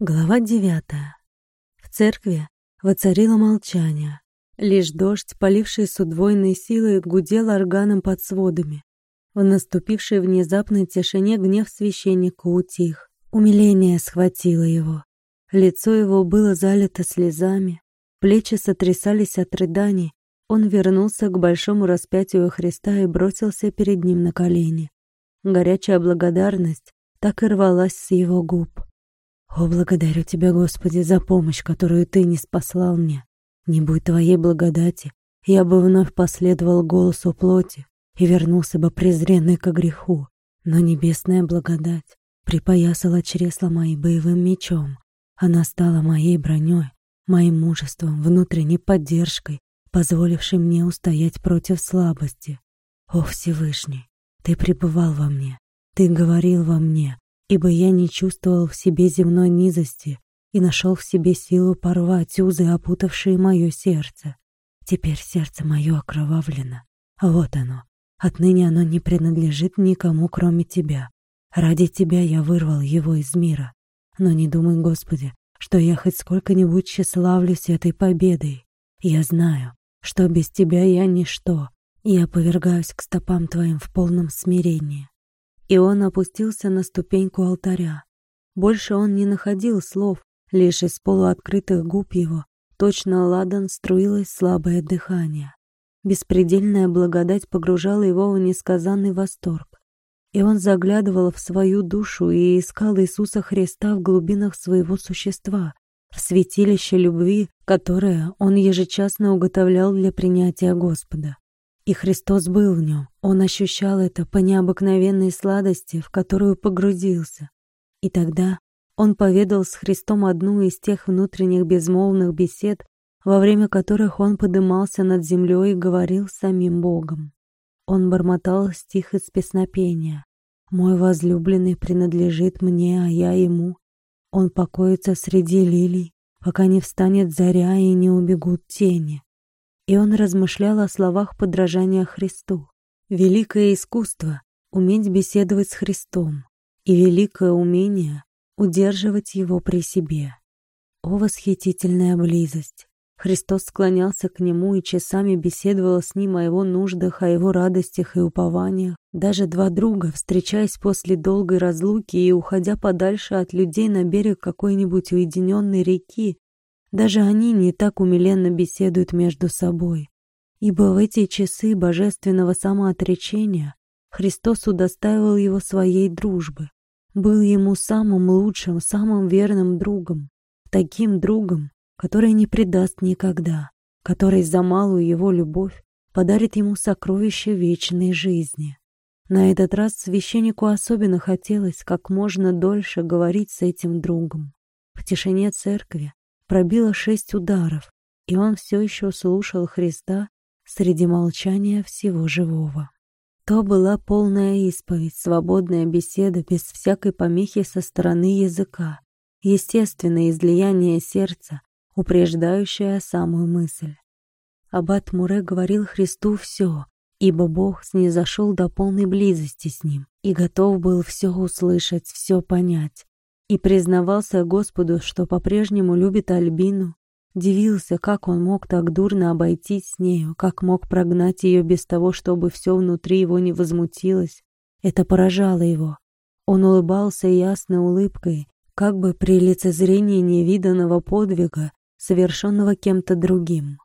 Глава девятая. В церкви воцарило молчание. Лишь дождь, поливший с удвоенной силой, гудел органом под сводами. В наступившей внезапной тишине гнев священника утих. Умиление схватило его. Лицо его было залито слезами, плечи сотрясались от рыданий. Он вернулся к большому распятию Христа и бросился перед ним на колени. Горячая благодарность так и рвалась с его губ. О, благодарю Тебя, Господи, за помощь, которую Ты не спаслал мне. Не будь Твоей благодати, я бы вновь последовал голосу плоти и вернулся бы презренный ко греху. Но небесная благодать припоясала чресла мои боевым мечом. Она стала моей броней, моим мужеством, внутренней поддержкой, позволившей мне устоять против слабости. О, Всевышний, Ты пребывал во мне, Ты говорил во мне, ибо я не чувствовал в себе земной низости и нашел в себе силу порвать узы, опутавшие мое сердце. Теперь сердце мое окровавлено. Вот оно. Отныне оно не принадлежит никому, кроме Тебя. Ради Тебя я вырвал его из мира. Но не думай, Господи, что я хоть сколько-нибудь тщеславлюсь этой победой. Я знаю, что без Тебя я ничто, я повергаюсь к стопам Твоим в полном смирении. И он опустился на ступеньку алтаря. Больше он не находил слов, лишь из полуоткрытых губ его точно ладан струилось слабое дыхание. Беспредельная благодать погружала его в несказанный восторг. И он заглядывал в свою душу и искал Иисуса Христа в глубинах своего существа, в святилище любви, которое он ежечасно уготовлял для принятия Господа. И Христос был в нем. Он ощущал это по необыкновенной сладости, в которую погрузился. И тогда он поведал с Христом одну из тех внутренних безмолвных бесед, во время которых он подымался над землей и говорил с самим Богом. Он бормотал стих из песнопения. «Мой возлюбленный принадлежит мне, а я ему. Он покоится среди лилий, пока не встанет заря и не убегут тени. И он размышлял о словах подражания Христу. Великое искусство — уметь беседовать с Христом, и великое умение — удерживать его при себе. О, восхитительная близость! Христос склонялся к нему и часами беседовал с ним о его нуждах, о его радостях и упованиях. Даже два друга, встречаясь после долгой разлуки и уходя подальше от людей на берег какой-нибудь уединенной реки, даже они не так умиленно беседуют между собой. Ибо в эти часы божественного самоотречения Христос удостаивал его своей дружбы, был ему самым лучшим, самым верным другом, таким другом, который не предаст никогда, который за малую его любовь подарит ему сокровище вечной жизни. На этот раз священнику особенно хотелось как можно дольше говорить с этим другом. В тишине церкви пробило шесть ударов, и он все еще слушал Христа среди молчания всего живого. То была полная исповедь, свободная беседа без всякой помехи со стороны языка, естественное излияние сердца, упреждающее самую мысль. Аббат Муре говорил Христу все, ибо Бог снизошел до полной близости с ним и готов был все услышать, все понять и признавался Господу, что по-прежнему любит Альбину, дивился, как он мог так дурно обойтись с нею, как мог прогнать ее без того, чтобы все внутри его не возмутилось. Это поражало его. Он улыбался ясной улыбкой, как бы при лицезрении невиданного подвига, совершенного кем-то другим.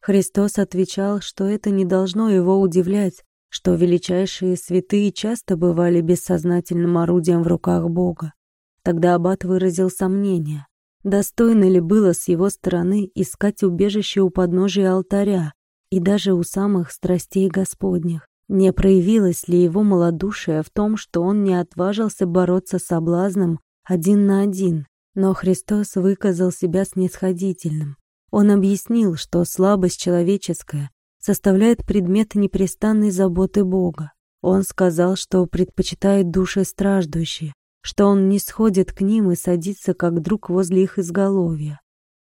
Христос отвечал, что это не должно его удивлять, что величайшие святые часто бывали бессознательным орудием в руках Бога, Тогда аббат выразил сомнение, достойно ли было с его стороны искать убежище у подножия алтаря и даже у самых страстей Господних. Не проявилось ли его малодушие в том, что он не отважился бороться с соблазном один на один, но Христос выказал себя снисходительным. Он объяснил, что слабость человеческая составляет предмет непрестанной заботы Бога. Он сказал, что предпочитает души страждущие, что он не сходит к ним и садится как друг возле их изголовья.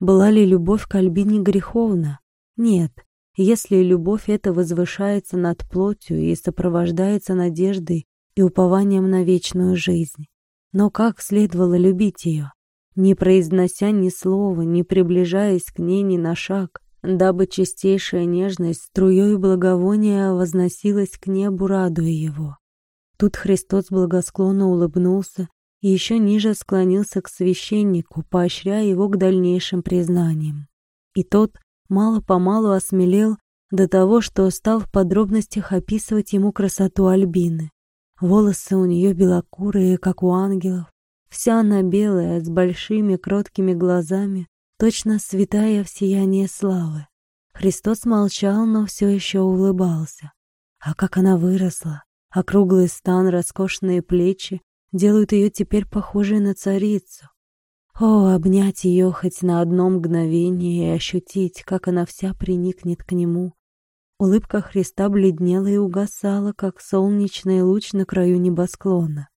Была ли любовь к Альбине греховна? Нет. Если любовь эта возвышается над плотью и сопровождается надеждой и упованием на вечную жизнь. Но как следовало любить ее? не произнося ни слова, не приближаясь к ней ни на шаг, дабы чистейшая нежность струей благовония возносилась к небу, радуя его. Тут Христос благосклонно улыбнулся и еще ниже склонился к священнику, поощряя его к дальнейшим признаниям. И тот мало-помалу осмелел до того, что стал в подробностях описывать ему красоту Альбины. Волосы у нее белокурые, как у ангелов, вся она белая, с большими кроткими глазами, точно святая в сиянии славы. Христос молчал, но все еще улыбался. А как она выросла! Округлый стан, роскошные плечи делают ее теперь похожей на царицу. О, обнять ее хоть на одно мгновение и ощутить, как она вся приникнет к нему. Улыбка Христа бледнела и угасала, как солнечный луч на краю небосклона.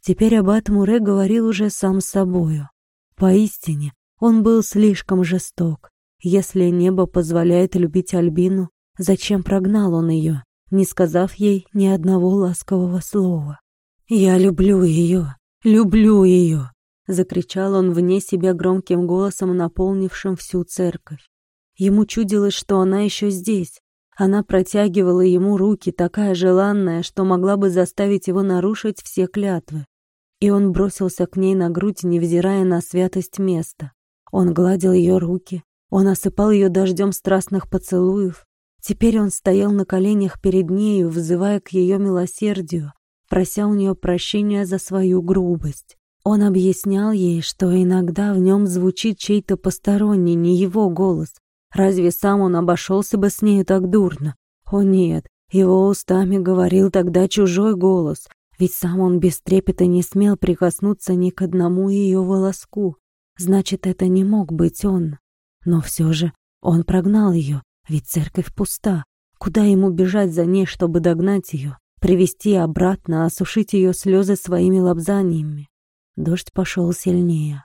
Теперь аббат Муре говорил уже сам с собою. Поистине, он был слишком жесток. Если небо позволяет любить Альбину, зачем прогнал он ее, не сказав ей ни одного ласкового слова? «Я люблю ее, люблю ее!» Закричал он вне себя громким голосом, наполнившим всю церковь. Ему чудилось, что она еще здесь. Она протягивала ему руки, такая желанная, что могла бы заставить его нарушить все клятвы. И он бросился к ней на грудь, невзирая на святость места. Он гладил ее руки, он осыпал ее дождем страстных поцелуев. Теперь он стоял на коленях перед нею, взывая к ее милосердию, прося у нее прощения за свою грубость. Он объяснял ей, что иногда в нем звучит чей-то посторонний, не его голос. Разве сам он обошелся бы с нею так дурно? О нет, его устами говорил тогда чужой голос, ведь сам он без трепета не смел прикоснуться ни к одному ее волоску. Значит, это не мог быть он. Но все же он прогнал ее, ведь церковь пуста. Куда ему бежать за ней, чтобы догнать ее, привести обратно, осушить ее слезы своими лобзаниями? Дождь пошел сильнее.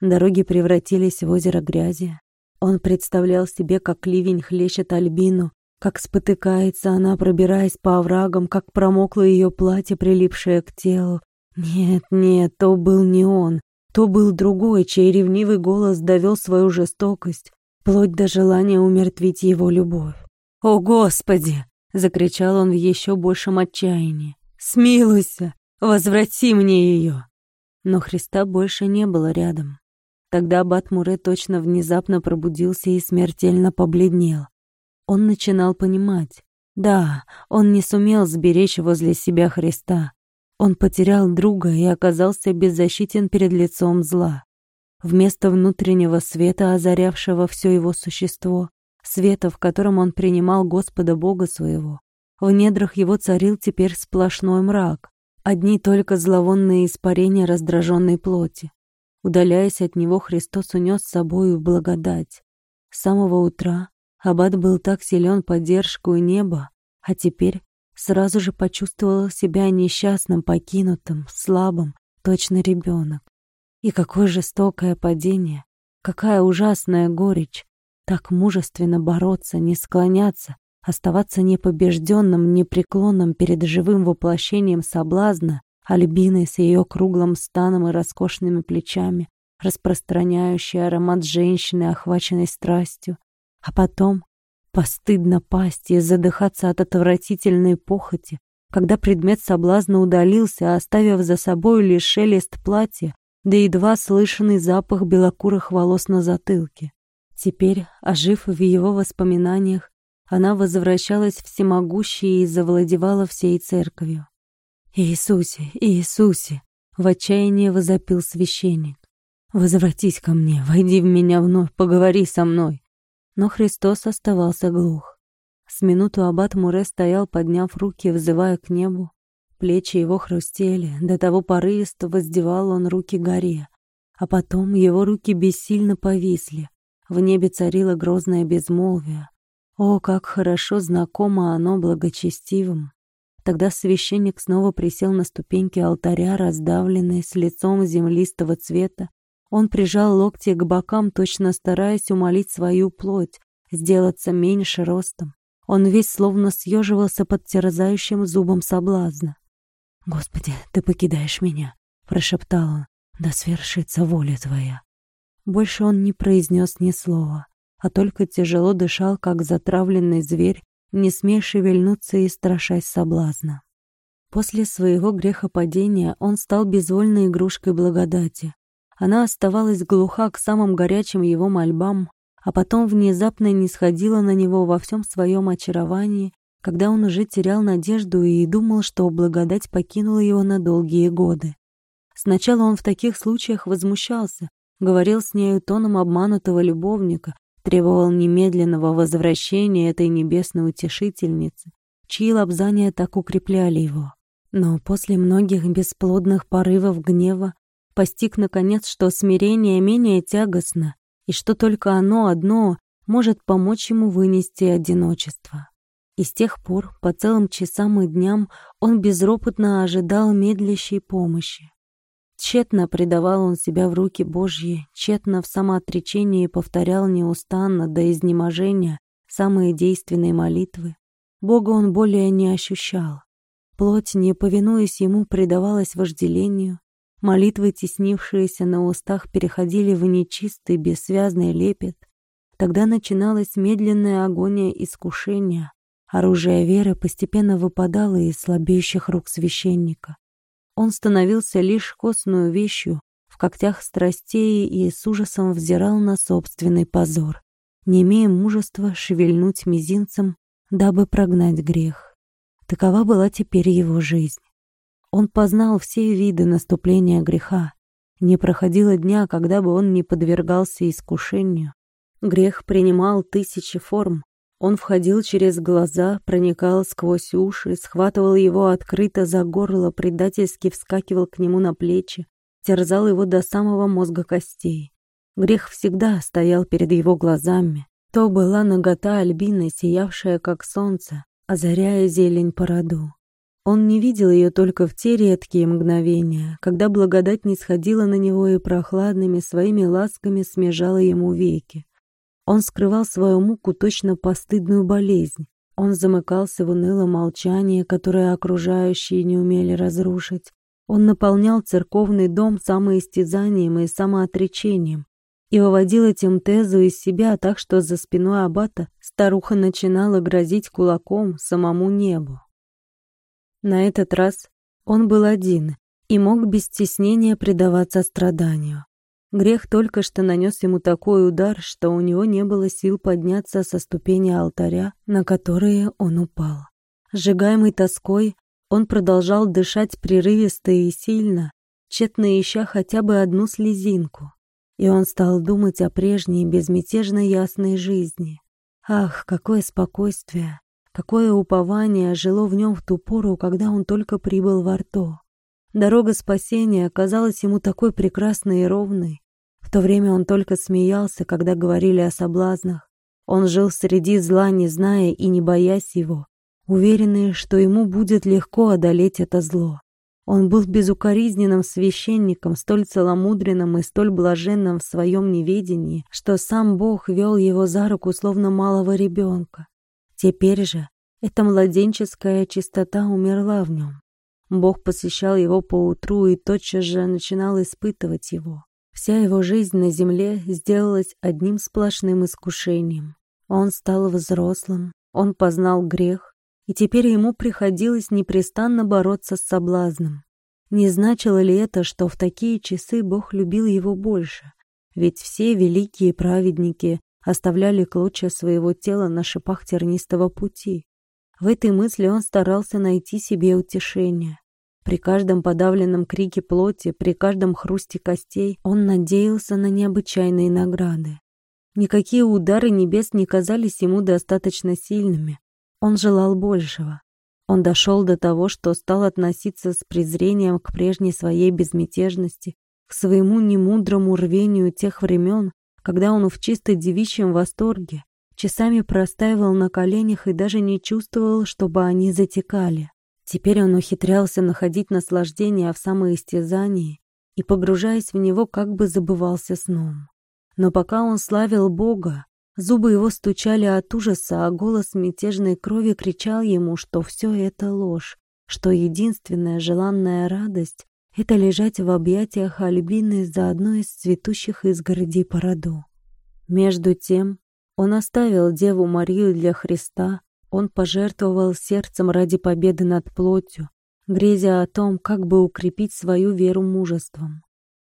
Дороги превратились в озеро грязи. Он представлял себе, как ливень хлещет Альбину, как спотыкается она, пробираясь по оврагам, как промокло ее платье, прилипшее к телу. Нет, нет, то был не он. То был другой, чей ревнивый голос довел свою жестокость, вплоть до желания умертвить его любовь. «О, Господи!» — закричал он в еще большем отчаянии. «Смилуйся! Возврати мне ее!» Но Христа больше не было рядом. Тогда аббат Муре точно внезапно пробудился и смертельно побледнел. Он начинал понимать. Да, он не сумел сберечь возле себя Христа. Он потерял друга и оказался беззащитен перед лицом зла. Вместо внутреннего света, озарявшего все его существо, света, в котором он принимал Господа Бога своего, в недрах его царил теперь сплошной мрак, Одни только зловонные испарения раздраженной плоти. Удаляясь от него, Христос унес с собою благодать. С самого утра Аббат был так силен поддержку неба, а теперь сразу же почувствовал себя несчастным, покинутым, слабым, точно ребенок. И какое жестокое падение, какая ужасная горечь. Так мужественно бороться, не склоняться, оставаться непобежденным, непреклонным перед живым воплощением соблазна, Альбиной с ее круглым станом и роскошными плечами, распространяющей аромат женщины, охваченной страстью, а потом постыдно пасть и задыхаться от отвратительной похоти, когда предмет соблазна удалился, оставив за собой лишь шелест платья, да едва слышанный запах белокурых волос на затылке. Теперь, ожив в его воспоминаниях, она возвращалась всемогущей и завладевала всей церковью. «Иисусе, Иисусе!» — в отчаянии возопил священник. «Возвратись ко мне, войди в меня вновь, поговори со мной!» Но Христос оставался глух. С минуту аббат Муре стоял, подняв руки, взывая к небу. Плечи его хрустели, до того порывисто воздевал он руки горе. А потом его руки бессильно повисли. В небе царило грозное безмолвие, о, как хорошо знакомо оно благочестивым. Тогда священник снова присел на ступеньки алтаря, раздавленный, с лицом землистого цвета. Он прижал локти к бокам, точно стараясь умолить свою плоть, сделаться меньше ростом. Он весь словно съеживался под терзающим зубом соблазна. «Господи, ты покидаешь меня», — прошептал он. «Да свершится воля твоя». Больше он не произнес ни слова, а только тяжело дышал, как затравленный зверь, не смея шевельнуться и страшась соблазна. После своего грехопадения он стал безвольной игрушкой благодати. Она оставалась глуха к самым горячим его мольбам, а потом внезапно не сходила на него во всем своем очаровании, когда он уже терял надежду и думал, что благодать покинула его на долгие годы. Сначала он в таких случаях возмущался, говорил с нею тоном обманутого любовника, требовал немедленного возвращения этой небесной утешительницы, чьи лобзания так укрепляли его. Но после многих бесплодных порывов гнева постиг, наконец, что смирение менее тягостно, и что только оно одно может помочь ему вынести одиночество. И с тех пор, по целым часам и дням, он безропотно ожидал медлящей помощи. Тщетно предавал он себя в руки Божьи, тщетно в самоотречении повторял неустанно до изнеможения самые действенные молитвы. Бога он более не ощущал. Плоть, не повинуясь ему, предавалась вожделению. Молитвы, теснившиеся на устах, переходили в нечистый, бессвязный лепет. Тогда начиналась медленная агония искушения. Оружие веры постепенно выпадало из слабеющих рук священника. Он становился лишь костную вещью в когтях страстей и с ужасом взирал на собственный позор, не имея мужества шевельнуть мизинцем, дабы прогнать грех. Такова была теперь его жизнь. Он познал все виды наступления греха. Не проходило дня, когда бы он не подвергался искушению. Грех принимал тысячи форм, он входил через глаза, проникал сквозь уши, схватывал его открыто за горло, предательски вскакивал к нему на плечи, терзал его до самого мозга костей. Грех всегда стоял перед его глазами. То была нагота Альбины, сиявшая как солнце, озаряя зелень по роду. Он не видел ее только в те редкие мгновения, когда благодать не сходила на него и прохладными своими ласками смежала ему веки. Он скрывал свою муку точно постыдную болезнь. Он замыкался в унылом молчании, которое окружающие не умели разрушить. Он наполнял церковный дом самоистязанием и самоотречением и выводил этим тезу из себя так, что за спиной аббата старуха начинала грозить кулаком самому небу. На этот раз он был один и мог без стеснения предаваться страданию. Грех только что нанес ему такой удар, что у него не было сил подняться со ступени алтаря, на которые он упал. Сжигаемый тоской, он продолжал дышать прерывисто и сильно, тщетно ища хотя бы одну слезинку. И он стал думать о прежней безмятежно ясной жизни. Ах, какое спокойствие, какое упование жило в нем в ту пору, когда он только прибыл в Арто. Дорога спасения оказалась ему такой прекрасной и ровной. В то время он только смеялся, когда говорили о соблазнах. Он жил среди зла, не зная и не боясь его, уверенный, что ему будет легко одолеть это зло. Он был безукоризненным священником, столь целомудренным и столь блаженным в своем неведении, что сам Бог вел его за руку, словно малого ребенка. Теперь же эта младенческая чистота умерла в нем. Бог посещал его поутру и тотчас же начинал испытывать его. Вся его жизнь на земле сделалась одним сплошным искушением. Он стал взрослым, он познал грех, и теперь ему приходилось непрестанно бороться с соблазном. Не значило ли это, что в такие часы Бог любил его больше? Ведь все великие праведники оставляли клочья своего тела на шипах тернистого пути. В этой мысли он старался найти себе утешение. При каждом подавленном крике плоти, при каждом хрусте костей он надеялся на необычайные награды. Никакие удары небес не казались ему достаточно сильными. Он желал большего. Он дошел до того, что стал относиться с презрением к прежней своей безмятежности, к своему немудрому рвению тех времен, когда он в чисто девичьем восторге часами простаивал на коленях и даже не чувствовал, чтобы они затекали. Теперь он ухитрялся находить наслаждение в самоистязании и, погружаясь в него, как бы забывался сном. Но пока он славил Бога, зубы его стучали от ужаса, а голос мятежной крови кричал ему, что все это ложь, что единственная желанная радость это лежать в объятиях Альбины за одной из цветущих изгородей по роду. Между тем, он оставил Деву Марию для Христа, он пожертвовал сердцем ради победы над плотью, грезя о том, как бы укрепить свою веру мужеством.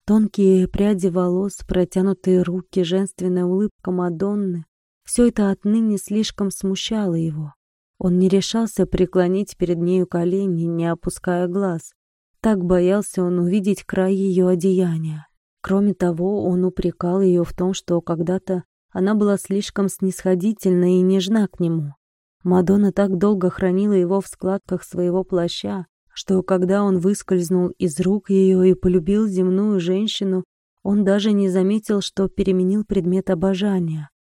Тонкие пряди волос, протянутые руки, женственная улыбка Мадонны — все это отныне слишком смущало его. Он не решался преклонить перед нею колени, не опуская глаз, так боялся он увидеть край ее одеяния. Кроме того, он упрекал ее в том, что когда-то она была слишком снисходительна и нежна к нему. Мадонна так долго хранила его в складках своего плаща, что когда он выскользнул из рук ее и полюбил земную женщину, он даже не заметил, что переменил предмет обожания.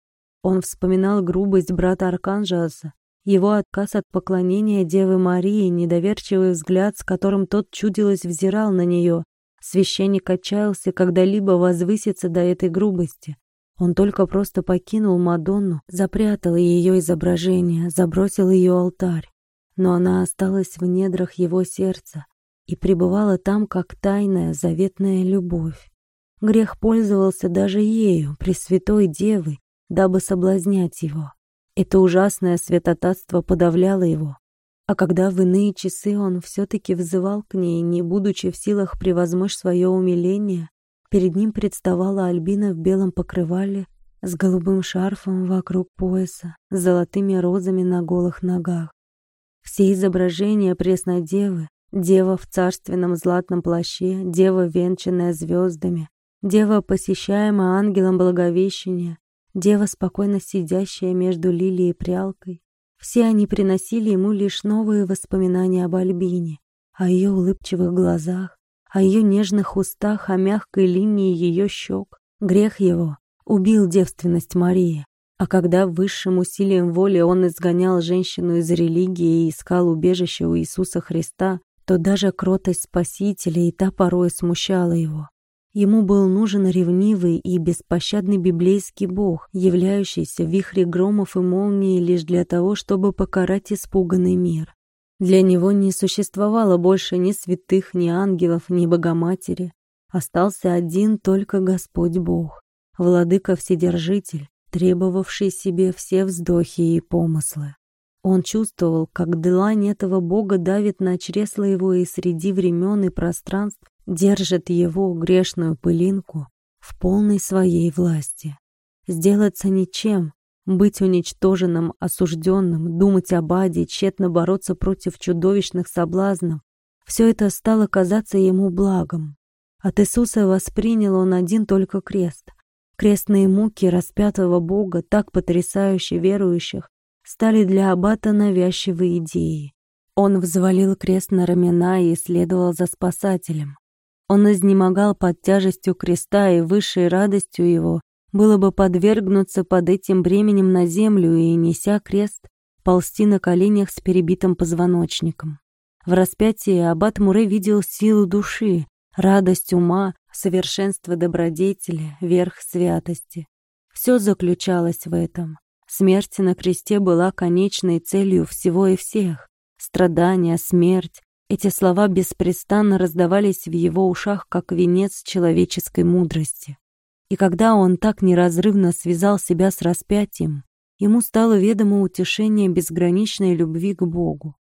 Он вспоминал грубость брата Арканжаса, его отказ от поклонения Девы Марии, недоверчивый взгляд, с которым тот чудилось взирал на нее. Священник отчаялся когда-либо возвыситься до этой грубости. Он только просто покинул Мадонну, запрятал ее изображение, забросил ее алтарь. Но она осталась в недрах его сердца и пребывала там, как тайная заветная любовь. Грех пользовался даже ею, Пресвятой Девой, дабы соблазнять его. Это ужасное святотатство подавляло его. А когда в иные часы он все-таки взывал к ней, не будучи в силах превозмочь свое умиление, перед ним представала Альбина в белом покрывале с голубым шарфом вокруг пояса, с золотыми розами на голых ногах. Все изображения пресной девы, дева в царственном златном плаще, дева, венчанная звездами, дева, посещаемая ангелом Благовещения, дева, спокойно сидящая между лилией и прялкой. Все они приносили ему лишь новые воспоминания об Альбине, о ее улыбчивых глазах, о ее нежных устах, о мягкой линии ее щек. Грех его убил девственность Марии. А когда высшим усилием воли он изгонял женщину из религии и искал убежище у Иисуса Христа, то даже кротость Спасителя и та порой смущала его. Ему был нужен ревнивый и беспощадный библейский бог, являющийся в вихре громов и молний лишь для того, чтобы покарать испуганный мир. Для него не существовало больше ни святых, ни ангелов, ни Богоматери. Остался один только Господь Бог, Владыка-Вседержитель, требовавший себе все вздохи и помыслы. Он чувствовал, как длань этого Бога давит на чресло его и среди времен и пространств держит его, грешную пылинку, в полной своей власти. Сделаться ничем, быть уничтоженным, осужденным, думать об аде, тщетно бороться против чудовищных соблазнов, все это стало казаться ему благом. От Иисуса воспринял он один только крест. Крестные муки распятого Бога, так потрясающе верующих, стали для аббата навязчивой идеей. Он взвалил крест на ramена и следовал за спасателем. Он изнемогал под тяжестью креста, и высшей радостью его было бы подвергнуться под этим бременем на землю и, неся крест, ползти на коленях с перебитым позвоночником. В распятии аббат Муре видел силу души, радость ума, совершенство добродетели, верх святости. Все заключалось в этом. Смерть на кресте была конечной целью всего и всех. Страдания, смерть, эти слова беспрестанно раздавались в его ушах, как венец человеческой мудрости. И когда он так неразрывно связал себя с распятием, ему стало ведомо утешение безграничной любви к Богу.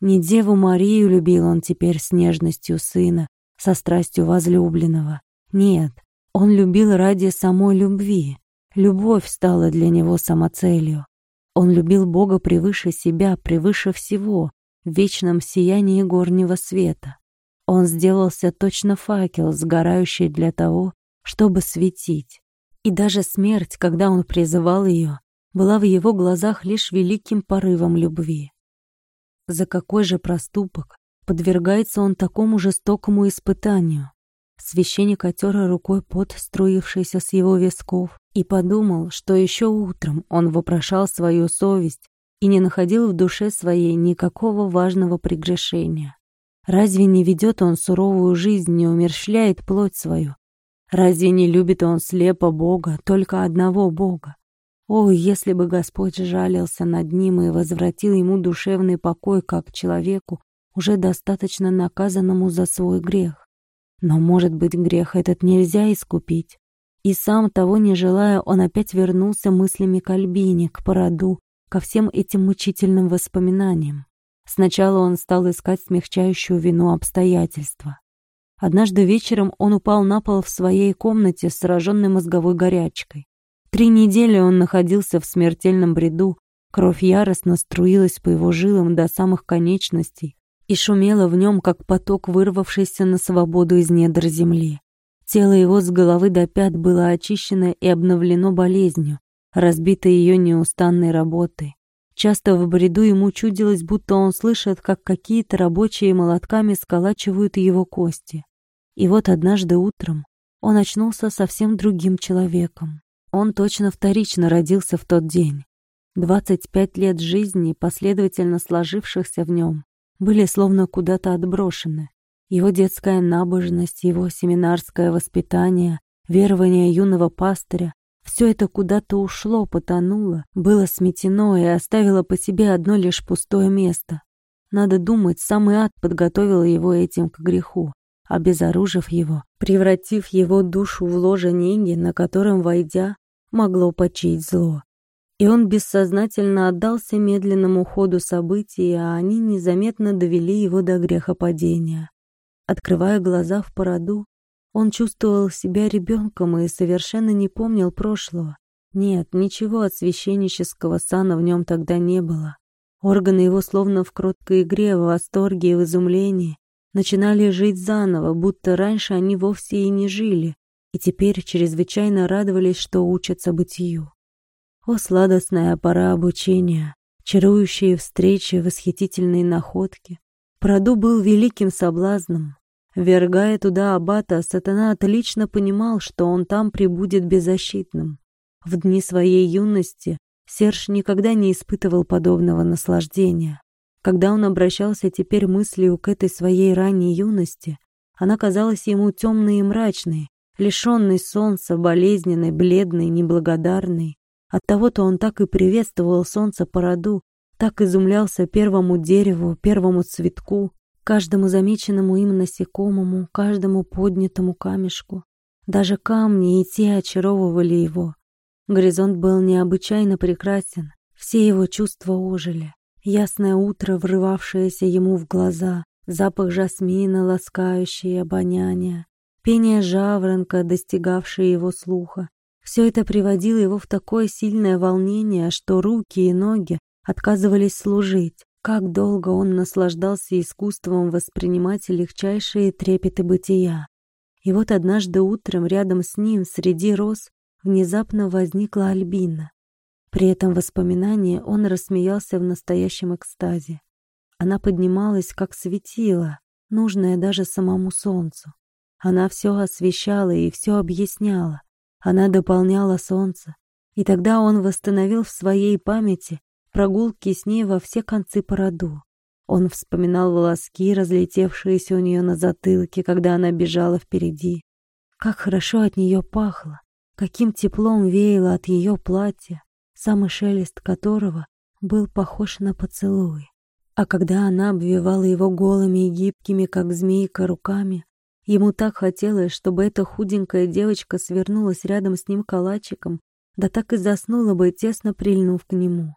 Не Деву Марию любил он теперь с нежностью сына, со страстью возлюбленного. Нет, он любил ради самой любви. Любовь стала для него самоцелью. Он любил Бога превыше себя, превыше всего, в вечном сиянии горнего света. Он сделался точно факел, сгорающий для того, чтобы светить. И даже смерть, когда он призывал ее, была в его глазах лишь великим порывом любви. За какой же проступок подвергается он такому жестокому испытанию? Священник отер рукой пот, струившийся с его висков, и подумал, что еще утром он вопрошал свою совесть и не находил в душе своей никакого важного прегрешения. Разве не ведет он суровую жизнь, не умерщвляет плоть свою? Разве не любит он слепо Бога, только одного Бога? О, если бы Господь жалился над ним и возвратил ему душевный покой, как человеку, уже достаточно наказанному за свой грех. Но, может быть, грех этот нельзя искупить. И сам, того не желая, он опять вернулся мыслями к Альбине, к породу, ко всем этим мучительным воспоминаниям. Сначала он стал искать смягчающую вину обстоятельства. Однажды вечером он упал на пол в своей комнате, сраженный мозговой горячкой. Три недели он находился в смертельном бреду, кровь яростно струилась по его жилам до самых конечностей и шумела в нем, как поток, вырвавшийся на свободу из недр земли. Тело его с головы до пят было очищено и обновлено болезнью, разбито ее неустанной работой. Часто в бреду ему чудилось, будто он слышит, как какие-то рабочие молотками сколачивают его кости. И вот однажды утром он очнулся совсем другим человеком. Он точно вторично родился в тот день. 25 лет жизни, последовательно сложившихся в нем, были словно куда-то отброшены. Его детская набожность, его семинарское воспитание, верование юного пастыря — все это куда-то ушло, потонуло, было сметено и оставило по себе одно лишь пустое место. Надо думать, самый ад подготовил его этим к греху, обезоружив его, превратив его душу в ложе неги, на котором, войдя, могло почить зло. И он бессознательно отдался медленному ходу событий, а они незаметно довели его до грехопадения. Открывая глаза в породу, он чувствовал себя ребенком и совершенно не помнил прошлого. Нет, ничего от священнического сана в нем тогда не было. Органы его словно в кроткой игре, в восторге и в изумлении начинали жить заново, будто раньше они вовсе и не жили, и теперь чрезвычайно радовались, что учатся бытию. О, сладостная пора обучения, чарующие встречи, восхитительные находки, Праду был великим соблазном. Вергая туда аббата, сатана отлично понимал, что он там прибудет беззащитным. В дни своей юности Серж никогда не испытывал подобного наслаждения. Когда он обращался теперь мыслью к этой своей ранней юности, она казалась ему темной и мрачной, лишенной солнца, болезненной, бледной, неблагодарной. Оттого-то он так и приветствовал солнце по роду, так изумлялся первому дереву, первому цветку, каждому замеченному им насекомому, каждому поднятому камешку. Даже камни и те очаровывали его. Горизонт был необычайно прекрасен, все его чувства ожили. Ясное утро, врывавшееся ему в глаза, запах жасмина, ласкающий обоняние, пение жаворонка, достигавшее его слуха. Все это приводило его в такое сильное волнение, что руки и ноги отказывались служить. Как долго он наслаждался искусством воспринимать легчайшие трепеты бытия. И вот однажды утром рядом с ним, среди роз, внезапно возникла Альбина. При этом воспоминании он рассмеялся в настоящем экстазе. Она поднималась, как светило, нужное даже самому солнцу. Она все освещала и все объясняла. Она дополняла солнце. И тогда он восстановил в своей памяти прогулки с ней во все концы по роду. Он вспоминал волоски, разлетевшиеся у нее на затылке, когда она бежала впереди. Как хорошо от нее пахло, каким теплом веяло от ее платья, самый шелест которого был похож на поцелуй. А когда она обвивала его голыми и гибкими, как змейка, руками, ему так хотелось, чтобы эта худенькая девочка свернулась рядом с ним калачиком, да так и заснула бы, тесно прильнув к нему.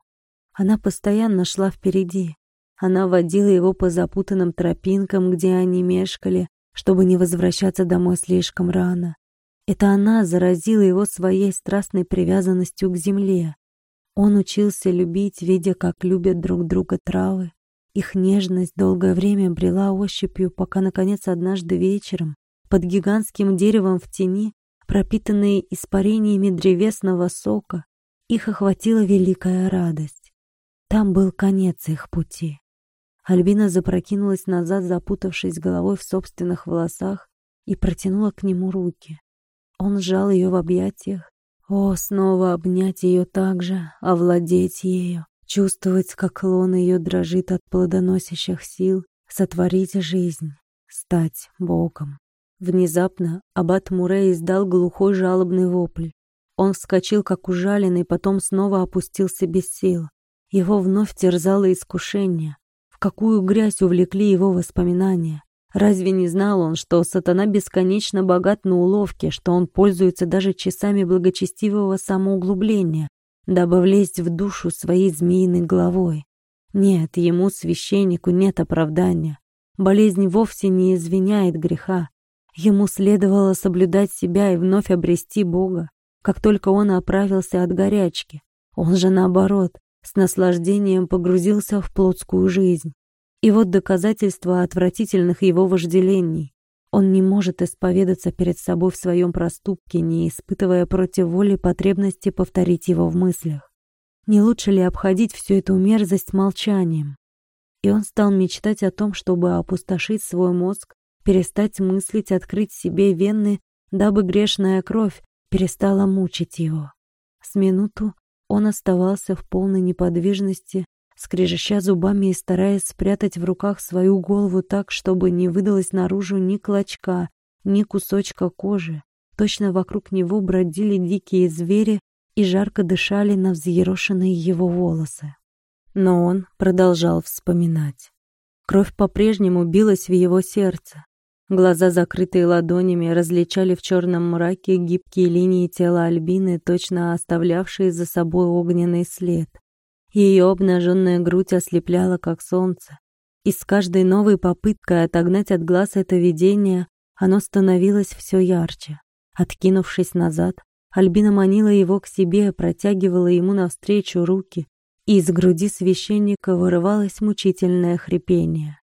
Она постоянно шла впереди. Она водила его по запутанным тропинкам, где они мешкали, чтобы не возвращаться домой слишком рано. Это она заразила его своей страстной привязанностью к земле. Он учился любить, видя, как любят друг друга травы. Их нежность долгое время брела ощупью, пока, наконец, однажды вечером, под гигантским деревом в тени, пропитанные испарениями древесного сока, их охватила великая радость. Там был конец их пути. Альбина запрокинулась назад, запутавшись головой в собственных волосах, и протянула к нему руки. Он сжал ее в объятиях. О, снова обнять ее так же, овладеть ею, чувствовать, как лон ее дрожит от плодоносящих сил, сотворить жизнь, стать Богом. Внезапно аббат Мурей издал глухой жалобный вопль. Он вскочил, как ужаленный, потом снова опустился без сил. Его вновь терзало искушение. В какую грязь увлекли его воспоминания. Разве не знал он, что сатана бесконечно богат на уловки, что он пользуется даже часами благочестивого самоуглубления, дабы влезть в душу своей змеиной головой? Нет, ему, священнику, нет оправдания. Болезнь вовсе не извиняет греха. Ему следовало соблюдать себя и вновь обрести Бога, как только он оправился от горячки. Он же, наоборот, с наслаждением погрузился в плотскую жизнь. И вот доказательство отвратительных его вожделений. Он не может исповедаться перед собой в своем проступке, не испытывая против воли потребности повторить его в мыслях. Не лучше ли обходить всю эту мерзость молчанием? И он стал мечтать о том, чтобы опустошить свой мозг, перестать мыслить, открыть себе вены, дабы грешная кровь перестала мучить его. С минуту он оставался в полной неподвижности, скрежеща зубами и стараясь спрятать в руках свою голову так, чтобы не выдалось наружу ни клочка, ни кусочка кожи. Точно вокруг него бродили дикие звери и жарко дышали на взъерошенные его волосы. Но он продолжал вспоминать. Кровь по-прежнему билась в его сердце. Глаза, закрытые ладонями, различали в черном мраке гибкие линии тела Альбины, точно оставлявшие за собой огненный след. Ее обнаженная грудь ослепляла, как солнце. И с каждой новой попыткой отогнать от глаз это видение, оно становилось все ярче. Откинувшись назад, Альбина манила его к себе, протягивала ему навстречу руки, и из груди священника вырывалось мучительное хрипение.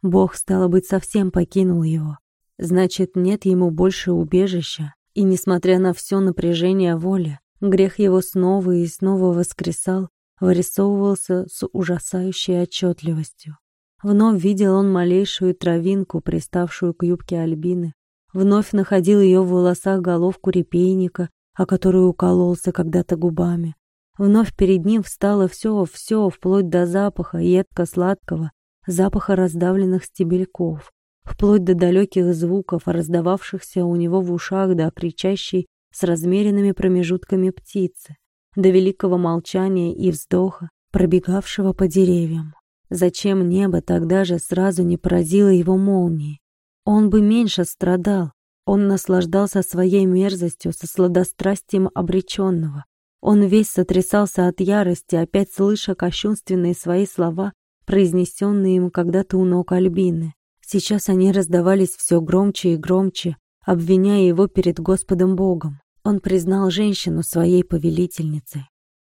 Бог, стало быть, совсем покинул его. Значит, нет ему больше убежища, и, несмотря на все напряжение воли, грех его снова и снова воскресал, вырисовывался с ужасающей отчетливостью. Вновь видел он малейшую травинку, приставшую к юбке Альбины. Вновь находил ее в волосах головку репейника, о которую укололся когда-то губами. Вновь перед ним встало все, все, вплоть до запаха, едко-сладкого, запаха раздавленных стебельков, вплоть до далеких звуков, раздававшихся у него в ушах, до кричащей с размеренными промежутками птицы до великого молчания и вздоха, пробегавшего по деревьям. Зачем небо тогда же сразу не поразило его молнией? Он бы меньше страдал. Он наслаждался своей мерзостью со сладострастием обреченного. Он весь сотрясался от ярости, опять слыша кощунственные свои слова, произнесенные ему когда-то у ног Альбины. Сейчас они раздавались все громче и громче, обвиняя его перед Господом Богом. Он признал женщину своей повелительницей.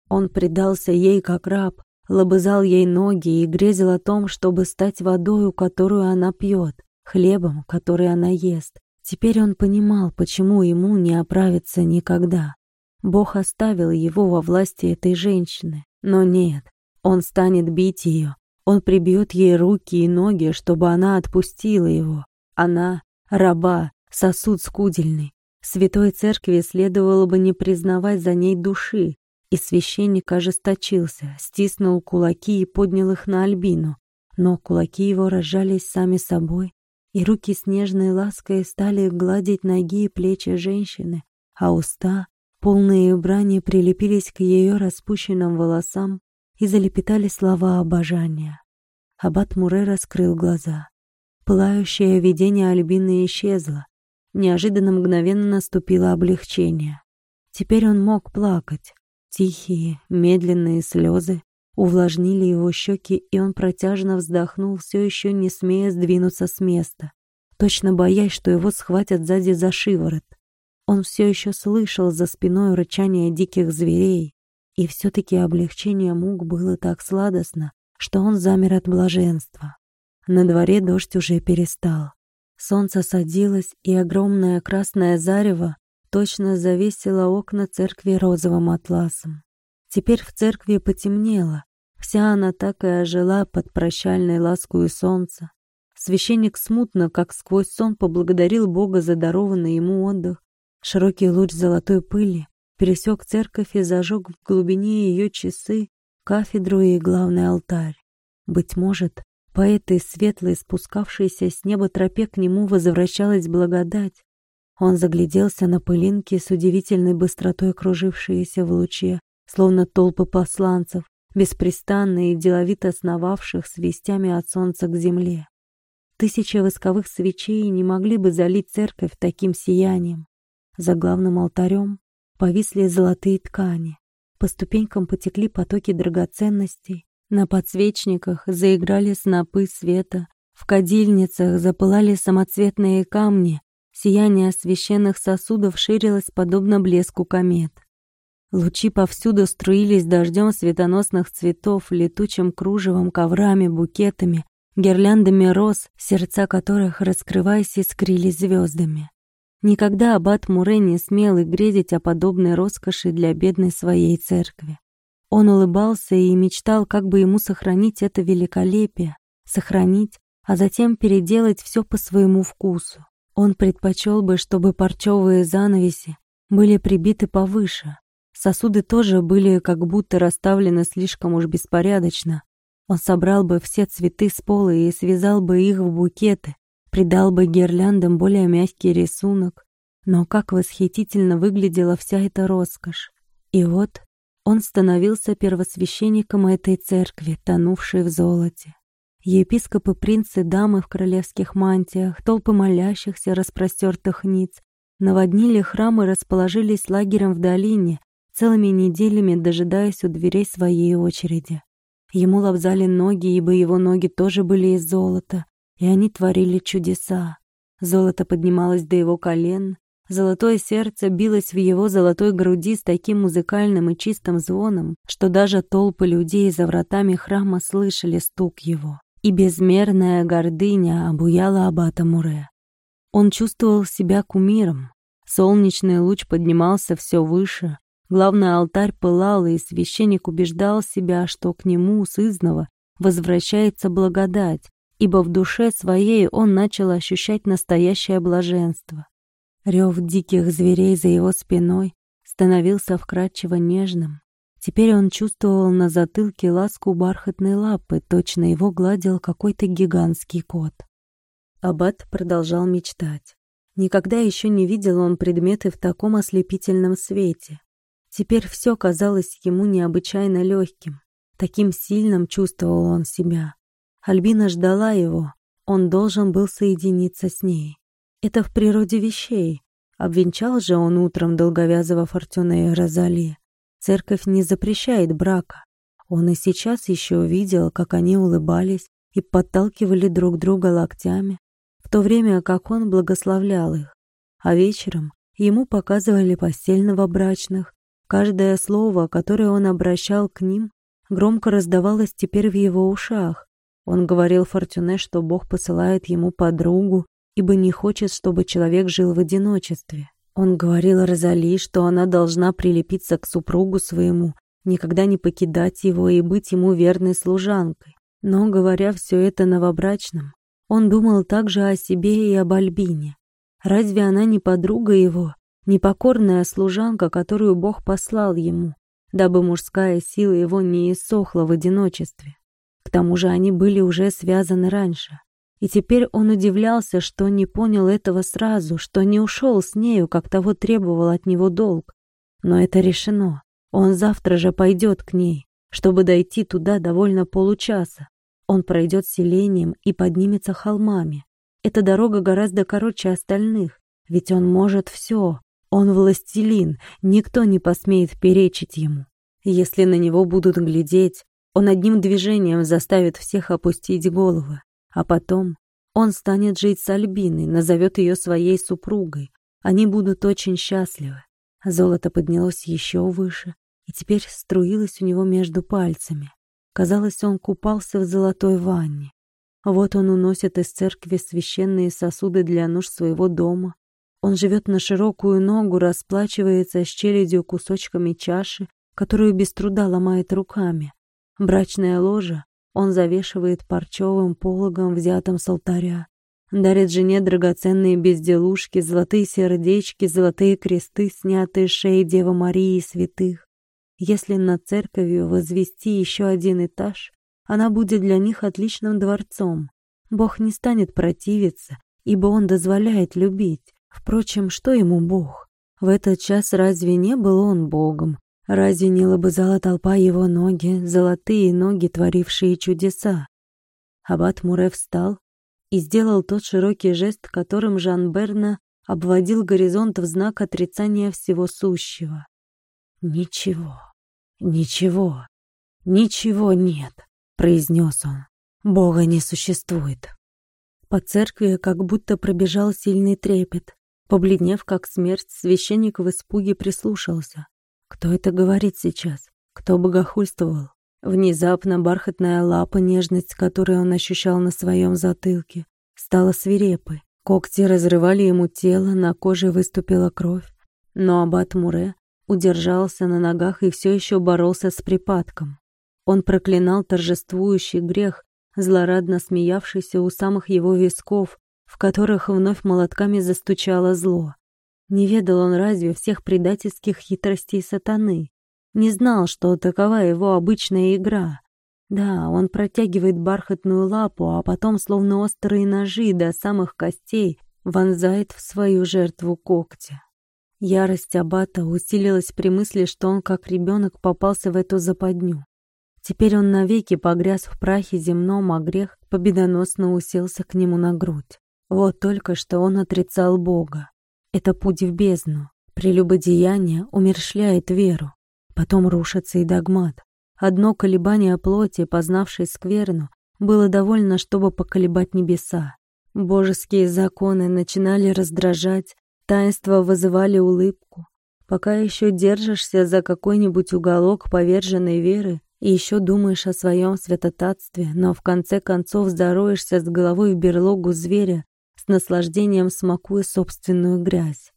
Он предался ей как раб, лобызал ей ноги и грезил о том, чтобы стать водою, которую она пьет, хлебом, который она ест. Теперь он понимал, почему ему не оправиться никогда. Бог оставил его во власти этой женщины. Но нет, он станет бить ее. Он прибьет ей руки и ноги, чтобы она отпустила его. Она — раба, сосуд скудельный. Святой Церкви следовало бы не признавать за ней души, и священник ожесточился, стиснул кулаки и поднял их на Альбину. Но кулаки его разжались сами собой, и руки с нежной лаской стали гладить ноги и плечи женщины, а уста, полные брани, прилепились к ее распущенным волосам и залепетали слова обожания. Аббат Муре раскрыл глаза. Пылающее видение Альбины исчезло, Неожиданно мгновенно наступило облегчение. Теперь он мог плакать. Тихие, медленные слезы увлажнили его щеки, и он протяжно вздохнул, все еще не смея сдвинуться с места, точно боясь, что его схватят сзади за шиворот. Он все еще слышал за спиной рычание диких зверей, и все-таки облегчение мук было так сладостно, что он замер от блаженства. На дворе дождь уже перестал. Солнце садилось, и огромное красное зарево точно завесило окна церкви розовым атласом. Теперь в церкви потемнело, вся она так и ожила под прощальной ласкою солнца. Священник смутно, как сквозь сон, поблагодарил Бога за дарованный ему отдых. Широкий луч золотой пыли пересек церковь и зажег в глубине ее часы, кафедру и главный алтарь. Быть может, по этой светлой, спускавшейся с неба тропе к нему возвращалась благодать. Он загляделся на пылинки с удивительной быстротой кружившиеся в луче, словно толпы посланцев, беспрестанно и деловито основавших с вестями от солнца к земле. Тысячи восковых свечей не могли бы залить церковь таким сиянием. За главным алтарем повисли золотые ткани. По ступенькам потекли потоки драгоценностей. На подсвечниках заиграли снопы света. В кадильницах запылали самоцветные камни. Сияние священных сосудов ширилось подобно блеску комет. Лучи повсюду струились дождем светоносных цветов, летучим кружевом, коврами, букетами, гирляндами роз, сердца которых, раскрываясь, искрились звездами. Никогда аббат Муре не смел и грезить о подобной роскоши для бедной своей церкви. Он улыбался и мечтал, как бы ему сохранить это великолепие, сохранить, а затем переделать все по своему вкусу. Он предпочел бы, чтобы парчевые занавеси были прибиты повыше, Сосуды тоже были как будто расставлены слишком уж беспорядочно. Он собрал бы все цветы с пола и связал бы их в букеты, придал бы гирляндам более мягкий рисунок. Но как восхитительно выглядела вся эта роскошь. И вот он становился первосвященником этой церкви, тонувшей в золоте. Епископы, принцы, дамы в королевских мантиях, толпы молящихся, распростертых ниц, наводнили храм и расположились лагерем в долине, целыми неделями дожидаясь у дверей своей очереди. Ему лобзали ноги, ибо его ноги тоже были из золота, и они творили чудеса. Золото поднималось до его колен, золотое сердце билось в его золотой груди с таким музыкальным и чистым звоном, что даже толпы людей за вратами храма слышали стук его. И безмерная гордыня обуяла аббата Муре. Он чувствовал себя кумиром. Солнечный луч поднимался все выше, Главный алтарь пылал, и священник убеждал себя, что к нему, сызного, возвращается благодать, ибо в душе своей он начал ощущать настоящее блаженство. Рев диких зверей за его спиной становился вкрадчиво нежным. Теперь он чувствовал на затылке ласку бархатной лапы, точно его гладил какой-то гигантский кот. Аббат продолжал мечтать. Никогда еще не видел он предметы в таком ослепительном свете. Теперь все казалось ему необычайно легким. Таким сильным чувствовал он себя. Альбина ждала его, он должен был соединиться с ней. Это в природе вещей. Обвенчал же он утром долговязого Фортуна и Розали. Церковь не запрещает брака. Он и сейчас еще видел, как они улыбались и подталкивали друг друга локтями, в то время как он благословлял их. А вечером ему показывали постель новобрачных, Каждое слово, которое он обращал к ним, громко раздавалось теперь в его ушах. Он говорил Фортюне, что Бог посылает ему подругу, ибо не хочет, чтобы человек жил в одиночестве. Он говорил Розали, что она должна прилепиться к супругу своему, никогда не покидать его и быть ему верной служанкой. Но, говоря все это новобрачным, он думал также о себе и об Альбине. Разве она не подруга его, непокорная служанка, которую Бог послал ему, дабы мужская сила его не иссохла в одиночестве. К тому же они были уже связаны раньше. И теперь он удивлялся, что не понял этого сразу, что не ушел с нею, как того требовал от него долг. Но это решено. Он завтра же пойдет к ней, чтобы дойти туда довольно получаса. Он пройдет селением и поднимется холмами. Эта дорога гораздо короче остальных, ведь он может все, он властелин, никто не посмеет перечить ему. Если на него будут глядеть, он одним движением заставит всех опустить головы, а потом он станет жить с Альбиной, назовет ее своей супругой. Они будут очень счастливы. Золото поднялось еще выше и теперь струилось у него между пальцами. Казалось, он купался в золотой ванне. Вот он уносит из церкви священные сосуды для нужд своего дома, он живет на широкую ногу, расплачивается с челядью кусочками чаши, которую без труда ломает руками. Брачное ложе он завешивает парчевым пологом, взятым с алтаря. Дарит жене драгоценные безделушки, золотые сердечки, золотые кресты, снятые с шеи Девы Марии и святых. Если над церковью возвести еще один этаж, она будет для них отличным дворцом. Бог не станет противиться, ибо Он дозволяет любить. Впрочем, что ему Бог? В этот час разве не был он Богом? Разве не лобызала толпа его ноги, золотые ноги, творившие чудеса? Аббат Муре встал и сделал тот широкий жест, которым Жан Берна обводил горизонт в знак отрицания всего сущего. «Ничего, ничего, ничего нет», — произнес он. «Бога не существует». По церкви как будто пробежал сильный трепет. Побледнев как смерть, священник в испуге прислушался. Кто это говорит сейчас? Кто богохульствовал? Внезапно бархатная лапа, нежность, которую он ощущал на своем затылке, стала свирепой. Когти разрывали ему тело, на коже выступила кровь. Но аббат Муре удержался на ногах и все еще боролся с припадком. Он проклинал торжествующий грех, злорадно смеявшийся у самых его висков, в которых вновь молотками застучало зло. Не ведал он разве всех предательских хитростей сатаны? Не знал, что такова его обычная игра. Да, он протягивает бархатную лапу, а потом, словно острые ножи до самых костей, вонзает в свою жертву когти. Ярость Аббата усилилась при мысли, что он, как ребенок, попался в эту западню. Теперь он навеки погряз в прахе земном, а грех победоносно уселся к нему на грудь. Вот только что он отрицал Бога. Это путь в бездну. Прелюбодеяние умершляет веру. Потом рушится и догмат. Одно колебание плоти, познавшей скверну, было довольно, чтобы поколебать небеса. Божеские законы начинали раздражать, таинства вызывали улыбку. Пока еще держишься за какой-нибудь уголок поверженной веры и еще думаешь о своем святотатстве, но в конце концов здороваешься с головой в берлогу зверя, с наслаждением смакуя собственную грязь.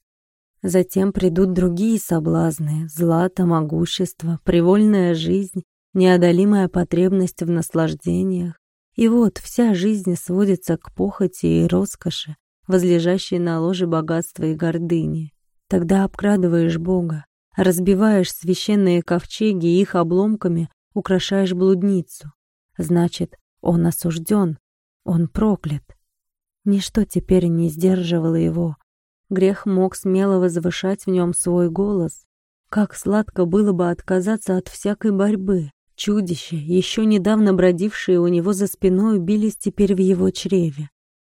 Затем придут другие соблазны — злато, могущество, привольная жизнь, неодолимая потребность в наслаждениях. И вот вся жизнь сводится к похоти и роскоши, возлежащей на ложе богатства и гордыни. Тогда обкрадываешь Бога, разбиваешь священные ковчеги и их обломками украшаешь блудницу. Значит, он осужден, он проклят. Ничто теперь не сдерживало его, Грех мог смело возвышать в нем свой голос. Как сладко было бы отказаться от всякой борьбы. Чудища, еще недавно бродившие у него за спиной, бились теперь в его чреве.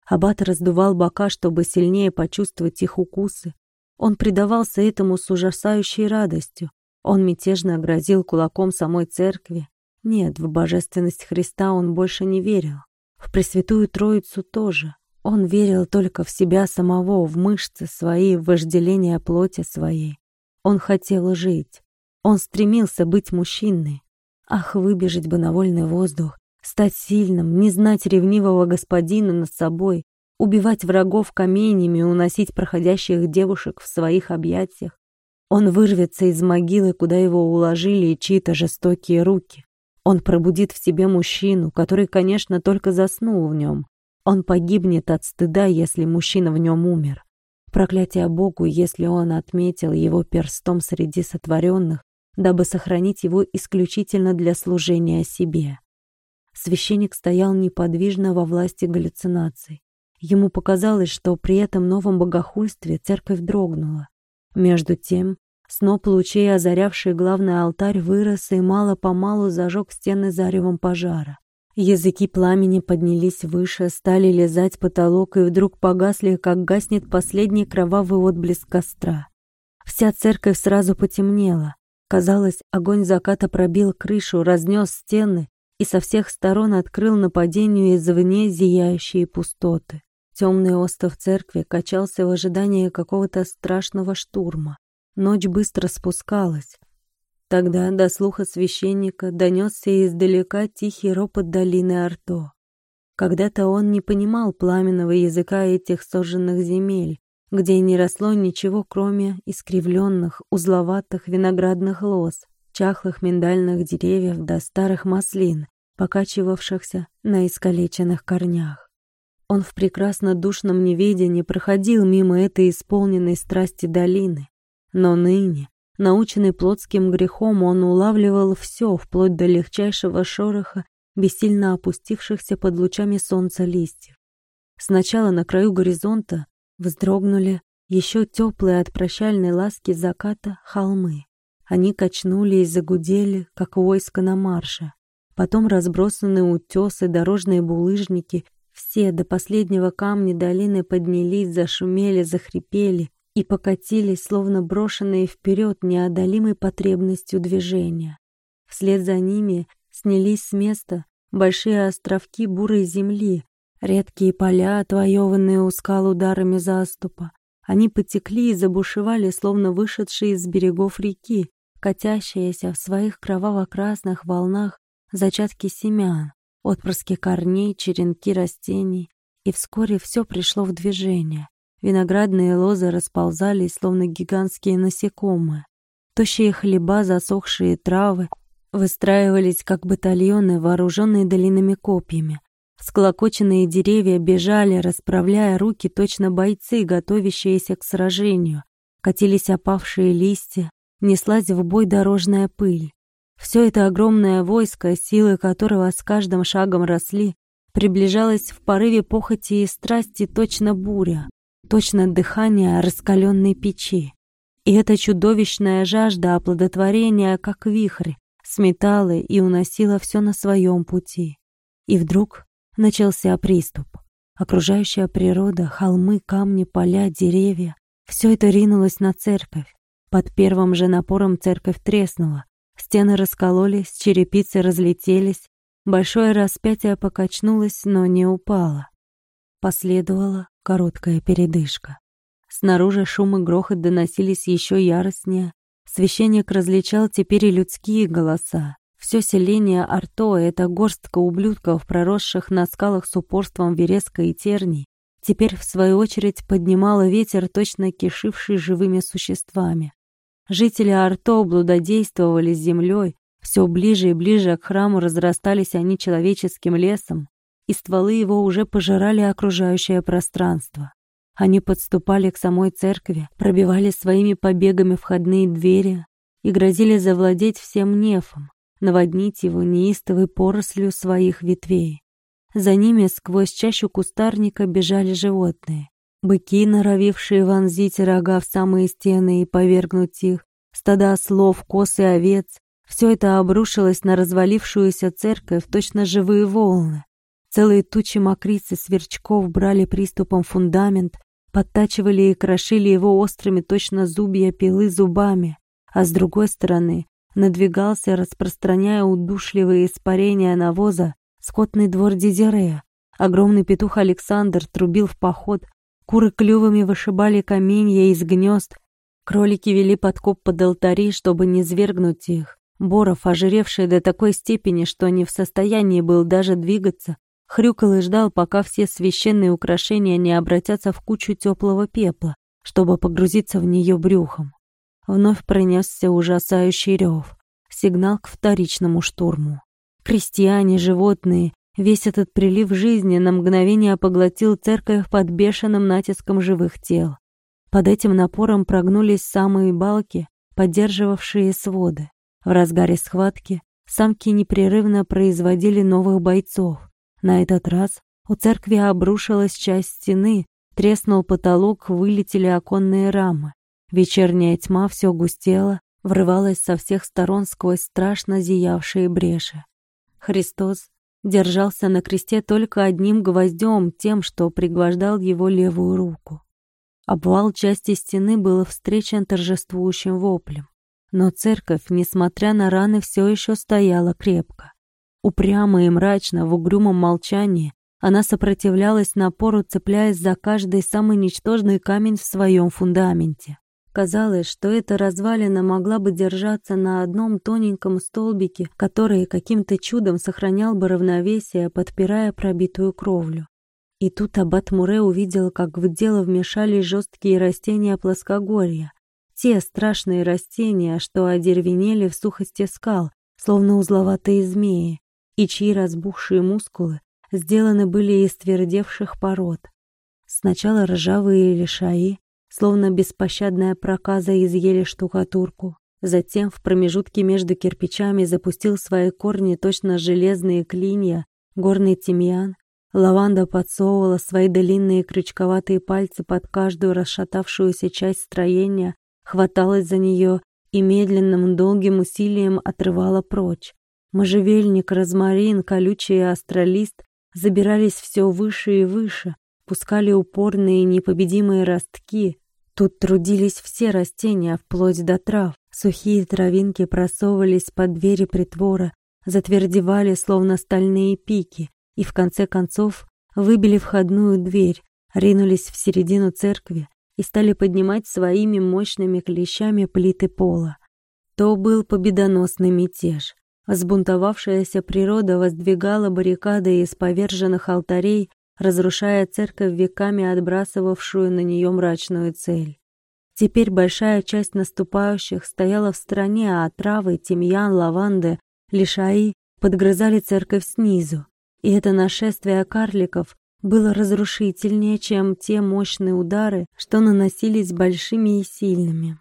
Аббат раздувал бока, чтобы сильнее почувствовать их укусы. Он предавался этому с ужасающей радостью. Он мятежно грозил кулаком самой церкви. Нет, в божественность Христа он больше не верил. В Пресвятую Троицу тоже. Он верил только в себя самого, в мышцы свои, в вожделение плоти своей. Он хотел жить. Он стремился быть мужчиной. Ах, выбежать бы на вольный воздух, стать сильным, не знать ревнивого господина над собой, убивать врагов каменями, уносить проходящих девушек в своих объятиях. Он вырвется из могилы, куда его уложили чьи-то жестокие руки. Он пробудит в себе мужчину, который, конечно, только заснул в нем, он погибнет от стыда, если мужчина в нем умер. Проклятие Богу, если он отметил его перстом среди сотворенных, дабы сохранить его исключительно для служения себе. Священник стоял неподвижно во власти галлюцинаций. Ему показалось, что при этом новом богохульстве церковь дрогнула. Между тем, сноп лучей, озарявший главный алтарь, вырос и мало-помалу зажег стены заревом пожара. Языки пламени поднялись выше, стали лизать потолок и вдруг погасли, как гаснет последний кровавый отблеск костра. Вся церковь сразу потемнела. Казалось, огонь заката пробил крышу, разнес стены и со всех сторон открыл нападению извне зияющие пустоты. Темный остов церкви качался в ожидании какого-то страшного штурма. Ночь быстро спускалась. Тогда до слуха священника донесся издалека тихий ропот долины Арто. Когда-то он не понимал пламенного языка этих сожженных земель, где не росло ничего, кроме искривленных, узловатых виноградных лоз, чахлых миндальных деревьев до старых маслин, покачивавшихся на искалеченных корнях. Он в прекрасно душном неведении проходил мимо этой исполненной страсти долины, но ныне, Наученный плотским грехом, он улавливал все, вплоть до легчайшего шороха, бессильно опустившихся под лучами солнца листьев. Сначала на краю горизонта вздрогнули еще теплые от прощальной ласки заката холмы. Они качнулись и загудели, как войско на марше. Потом разбросанные утесы, дорожные булыжники, Все до последнего камня долины поднялись, зашумели, захрипели и покатились, словно брошенные вперед неодолимой потребностью движения. Вслед за ними снялись с места большие островки бурой земли, редкие поля, отвоеванные у скал ударами заступа. Они потекли и забушевали, словно вышедшие из берегов реки, катящиеся в своих кроваво-красных волнах зачатки семян, отпрыски корней, черенки растений. И вскоре все пришло в движение. Виноградные лозы расползались, словно гигантские насекомые. Тощие хлеба, засохшие травы выстраивались, как батальоны, вооруженные длинными копьями. Склокоченные деревья бежали, расправляя руки, точно бойцы, готовящиеся к сражению. Катились опавшие листья, неслась в бой дорожная пыль. Все это огромное войско, силы которого с каждым шагом росли, приближалось в порыве похоти и страсти точно буря, точно дыхание раскаленной печи. И эта чудовищная жажда оплодотворения, как вихрь, сметала и уносила все на своем пути. И вдруг начался приступ. Окружающая природа, холмы, камни, поля, деревья — все это ринулось на церковь. Под первым же напором церковь треснула. Стены раскололись, черепицы разлетелись. Большое распятие покачнулось, но не упало. Последовала короткая передышка. Снаружи шум и грохот доносились еще яростнее. Священник различал теперь и людские голоса. Все селение Арто — это горстка ублюдков, проросших на скалах с упорством вереска и терний, теперь, в свою очередь, поднимала ветер, точно кишивший живыми существами. Жители Арто блудодействовали с землей, все ближе и ближе к храму разрастались они человеческим лесом, и стволы его уже пожирали окружающее пространство. Они подступали к самой церкви, пробивали своими побегами входные двери и грозили завладеть всем нефом, наводнить его неистовой порослью своих ветвей. За ними сквозь чащу кустарника бежали животные. Быки, норовившие вонзить рога в самые стены и повергнуть их, стада ослов, коз и овец, все это обрушилось на развалившуюся церковь точно живые волны. Целые тучи мокриц и сверчков брали приступом фундамент, подтачивали и крошили его острыми точно зубья пилы зубами, а с другой стороны надвигался, распространяя удушливые испарения навоза, скотный двор Дизере. Огромный петух Александр трубил в поход, Куры клювами вышибали каменья из гнезд, кролики вели подкоп под алтари, чтобы не свергнуть их. Боров, ожиревший до такой степени, что не в состоянии был даже двигаться, хрюкал и ждал, пока все священные украшения не обратятся в кучу теплого пепла, чтобы погрузиться в нее брюхом. Вновь пронесся ужасающий рев, сигнал к вторичному штурму. Крестьяне, животные, Весь этот прилив жизни на мгновение поглотил церковь под бешеным натиском живых тел. Под этим напором прогнулись самые балки, поддерживавшие своды. В разгаре схватки самки непрерывно производили новых бойцов. На этот раз у церкви обрушилась часть стены, треснул потолок, вылетели оконные рамы. Вечерняя тьма все густела, врывалась со всех сторон сквозь страшно зиявшие бреши. Христос держался на кресте только одним гвоздем, тем, что пригвождал его левую руку. Обвал части стены был встречен торжествующим воплем. Но церковь, несмотря на раны, все еще стояла крепко. Упрямо и мрачно, в угрюмом молчании, она сопротивлялась напору, цепляясь за каждый самый ничтожный камень в своем фундаменте. Казалось, что эта развалина могла бы держаться на одном тоненьком столбике, который каким-то чудом сохранял бы равновесие, подпирая пробитую кровлю. И тут Аббат Муре увидел, как в дело вмешались жесткие растения плоскогорья. Те страшные растения, что одервенели в сухости скал, словно узловатые змеи, и чьи разбухшие мускулы сделаны были из твердевших пород. Сначала ржавые лишаи, словно беспощадная проказа изъели штукатурку. Затем в промежутке между кирпичами запустил свои корни точно железные клинья, горный тимьян. Лаванда подсовывала свои длинные крючковатые пальцы под каждую расшатавшуюся часть строения, хваталась за нее и медленным долгим усилием отрывала прочь. Можжевельник, розмарин, колючий астролист забирались все выше и выше, пускали упорные непобедимые ростки. Тут трудились все растения, вплоть до трав. Сухие травинки просовывались под двери притвора, затвердевали, словно стальные пики, и в конце концов выбили входную дверь, ринулись в середину церкви и стали поднимать своими мощными клещами плиты пола. То был победоносный мятеж. Взбунтовавшаяся природа воздвигала баррикады из поверженных алтарей, разрушая церковь веками отбрасывавшую на нее мрачную цель. Теперь большая часть наступающих стояла в стороне, а травы, тимьян, лаванды, лишаи подгрызали церковь снизу. И это нашествие карликов было разрушительнее, чем те мощные удары, что наносились большими и сильными.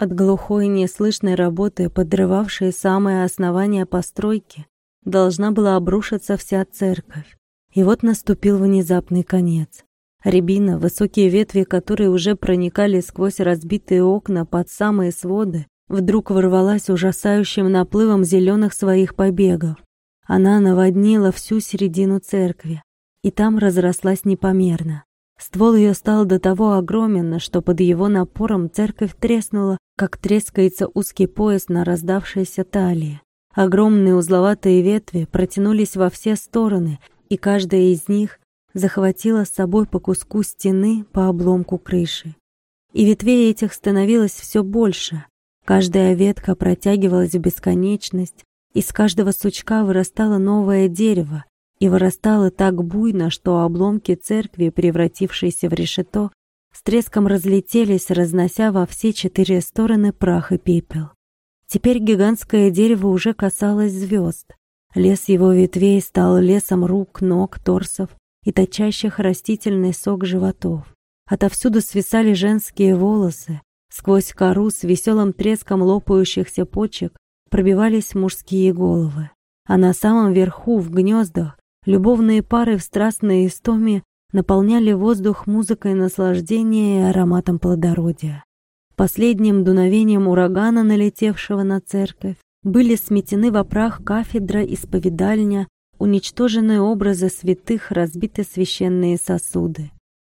От глухой неслышной работы, подрывавшей самое основание постройки, должна была обрушиться вся церковь. И вот наступил внезапный конец. Рябина, высокие ветви которые уже проникали сквозь разбитые окна под самые своды, вдруг ворвалась ужасающим наплывом зеленых своих побегов. Она наводнила всю середину церкви, и там разрослась непомерно. Ствол ее стал до того огромен, что под его напором церковь треснула, как трескается узкий пояс на раздавшейся талии. Огромные узловатые ветви протянулись во все стороны, и каждая из них захватила с собой по куску стены, по обломку крыши. И ветвей этих становилось все больше. Каждая ветка протягивалась в бесконечность, из каждого сучка вырастало новое дерево, и вырастало так буйно, что обломки церкви, превратившиеся в решето, с треском разлетелись, разнося во все четыре стороны прах и пепел. Теперь гигантское дерево уже касалось звезд. Лес его ветвей стал лесом рук, ног, торсов и точащих растительный сок животов. Отовсюду свисали женские волосы, сквозь кору с веселым треском лопающихся почек пробивались мужские головы, а на самом верху, в гнездах, любовные пары в страстной истоме наполняли воздух музыкой наслаждения и ароматом плодородия. Последним дуновением урагана, налетевшего на церковь, были сметены в прах кафедра, исповедальня, уничтожены образы святых, разбиты священные сосуды.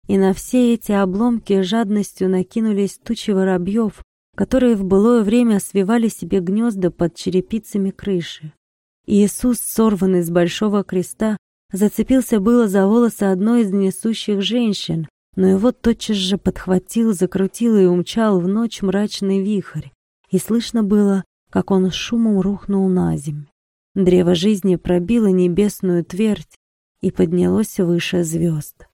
И на все эти обломки жадностью накинулись тучи воробьев, которые в былое время свивали себе гнезда под черепицами крыши. Иисус, сорванный с большого креста, зацепился было за волосы одной из несущих женщин, но его тотчас же подхватил, закрутил и умчал в ночь мрачный вихрь, и слышно было, как он с шумом рухнул на земь. Древо жизни пробило небесную твердь и поднялось выше звезд.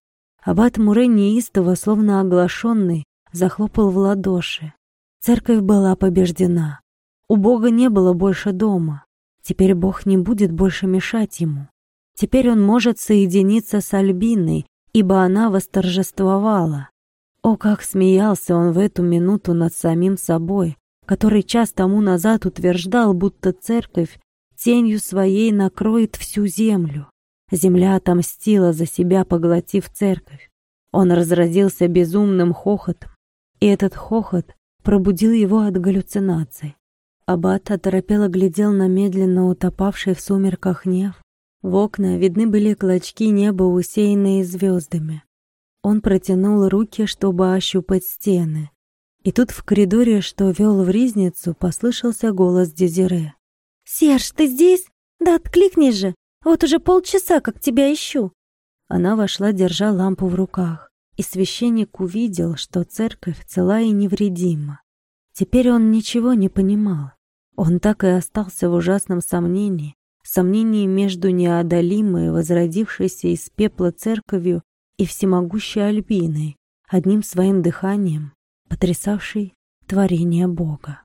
Аббат Муре неистово, словно оглашенный, захлопал в ладоши. Церковь была побеждена. У Бога не было больше дома. Теперь Бог не будет больше мешать ему. Теперь он может соединиться с Альбиной, ибо она восторжествовала. О, как смеялся он в эту минуту над самим собой, который час тому назад утверждал, будто церковь тенью своей накроет всю землю. Земля отомстила за себя, поглотив церковь. Он разразился безумным хохотом, и этот хохот пробудил его от галлюцинаций. Аббат оторопело глядел на медленно утопавший в сумерках неф. В окна видны были клочки неба, усеянные звездами. Он протянул руки, чтобы ощупать стены. И тут в коридоре, что вел в ризницу, послышался голос Дезире. «Серж, ты здесь? Да откликни же! Вот уже полчаса, как тебя ищу!» Она вошла, держа лампу в руках и священник увидел, что церковь цела и невредима. Теперь он ничего не понимал. Он так и остался в ужасном сомнении, сомнении между неодолимой, возродившейся из пепла церковью и всемогущей Альбиной, одним своим дыханием, потрясавшей творение Бога.